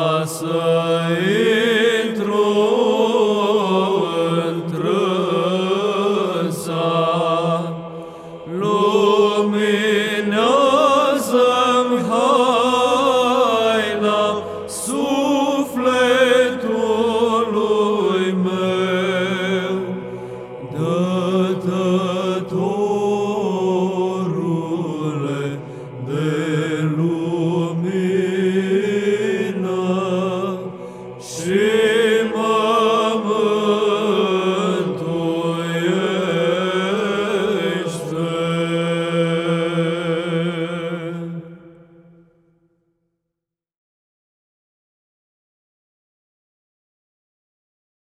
Wasser Yeah.